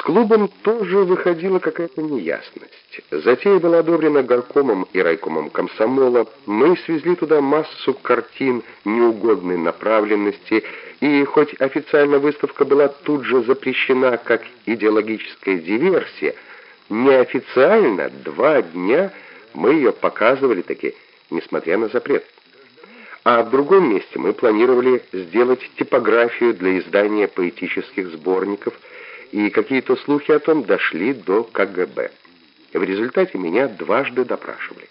С клубом тоже выходила какая-то неясность. Затея была одобрена горкомом и райкомом комсомола. Мы свезли туда массу картин неугодной направленности, и хоть официально выставка была тут же запрещена как идеологическая диверсия, неофициально два дня мы ее показывали таки, несмотря на запрет. А в другом месте мы планировали сделать типографию для издания поэтических сборников – и какие-то слухи о том дошли до КГБ. В результате меня дважды допрашивали.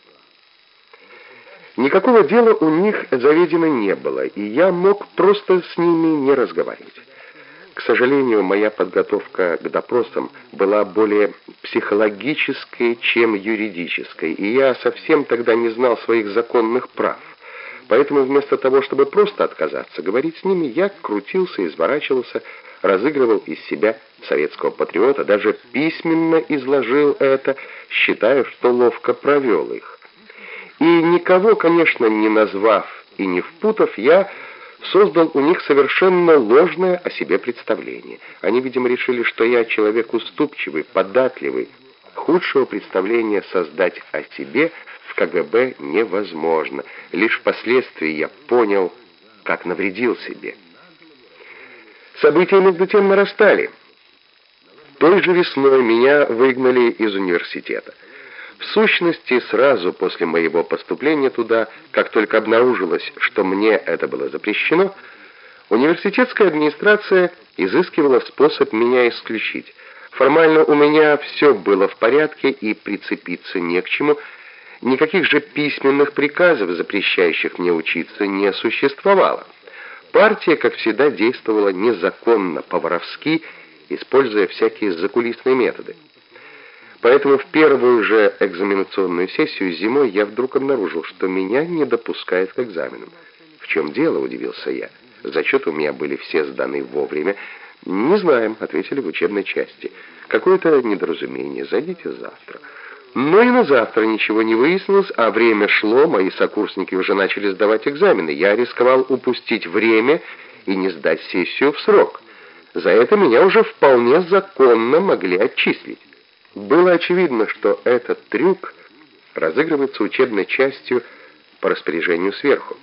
Никакого дела у них заведено не было, и я мог просто с ними не разговаривать. К сожалению, моя подготовка к допросам была более психологической, чем юридической, и я совсем тогда не знал своих законных прав. Поэтому вместо того, чтобы просто отказаться говорить с ними, я крутился, изворачивался, разыгрывал из себя советского патриота, даже письменно изложил это, считая, что ловко провел их. И никого, конечно, не назвав и не впутав, я создал у них совершенно ложное о себе представление. Они, видимо, решили, что я человек уступчивый, податливый. Худшего представления создать о себе в КГБ невозможно. Лишь впоследствии я понял, как навредил себе. События между тем нарастали. Той же весной меня выгнали из университета. В сущности, сразу после моего поступления туда, как только обнаружилось, что мне это было запрещено, университетская администрация изыскивала способ меня исключить. Формально у меня все было в порядке и прицепиться не к чему. Никаких же письменных приказов, запрещающих мне учиться, не существовало. Партия, как всегда, действовала незаконно, по-воровски, используя всякие закулисные методы. Поэтому в первую же экзаменационную сессию зимой я вдруг обнаружил, что меня не допускают к экзаменам. В чем дело, удивился я. Зачеты у меня были все сданы вовремя. Не знаем, ответили в учебной части. Какое-то недоразумение, зайдите завтра. Но и на завтра ничего не выяснилось, а время шло, мои сокурсники уже начали сдавать экзамены. Я рисковал упустить время и не сдать сессию в срок. За это меня уже вполне законно могли отчислить. Было очевидно, что этот трюк разыгрывается учебной частью по распоряжению сверху.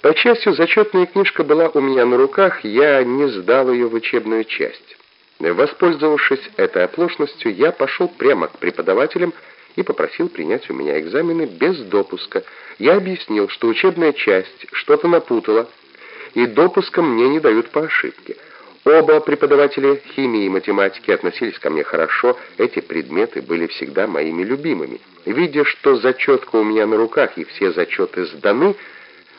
По счастью, зачетная книжка была у меня на руках, я не сдал ее в учебную часть. Воспользовавшись этой оплошностью, я пошел прямо к преподавателям и попросил принять у меня экзамены без допуска. Я объяснил, что учебная часть что-то напутала, и допуска мне не дают по ошибке. Оба преподавателя химии и математики относились ко мне хорошо, эти предметы были всегда моими любимыми. Видя, что зачетка у меня на руках и все зачеты сданы,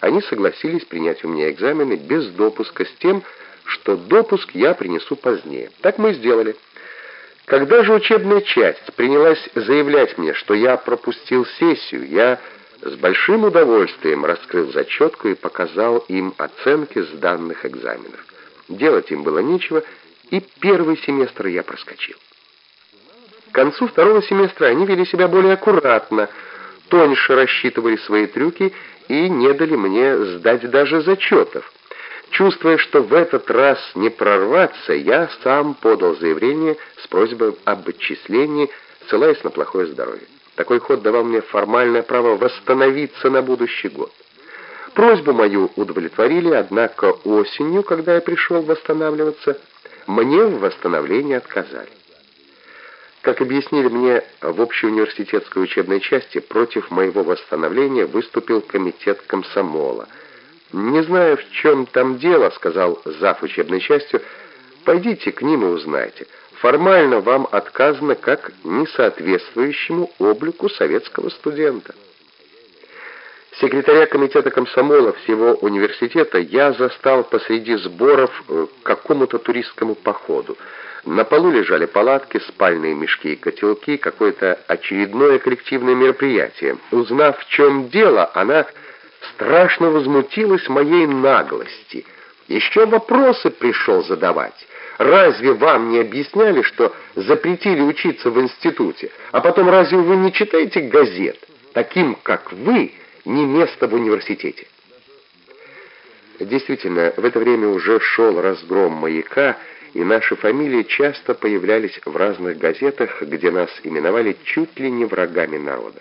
они согласились принять у меня экзамены без допуска с тем, что допуск я принесу позднее. Так мы сделали. Когда же учебная часть принялась заявлять мне, что я пропустил сессию, я с большим удовольствием раскрыл зачетку и показал им оценки сданных экзаменов. Делать им было нечего, и первый семестр я проскочил. К концу второго семестра они вели себя более аккуратно, тоньше рассчитывали свои трюки и не дали мне сдать даже зачетов. Чувствуя, что в этот раз не прорваться, я сам подал заявление с просьбой об отчислении, ссылаясь на плохое здоровье. Такой ход давал мне формальное право восстановиться на будущий год. Просьбу мою удовлетворили, однако осенью, когда я пришел восстанавливаться, мне в восстановлении отказали. Как объяснили мне в общеуниверситетской учебной части, против моего восстановления выступил комитет комсомола – «Не знаю, в чем там дело», — сказал зав. учебной частью. «Пойдите к ним и узнайте. Формально вам отказано как несоответствующему облику советского студента». Секретаря комитета комсомола всего университета я застал посреди сборов э, к какому-то туристскому походу. На полу лежали палатки, спальные мешки и котелки, какое-то очередное коллективное мероприятие. Узнав, в чем дело, она страшно возмутилась моей наглости. Еще вопросы пришел задавать. Разве вам не объясняли, что запретили учиться в институте? А потом разве вы не читаете газет? Таким, как вы, не место в университете. Действительно, в это время уже шел разгром маяка, и наши фамилии часто появлялись в разных газетах, где нас именовали чуть ли не врагами народа.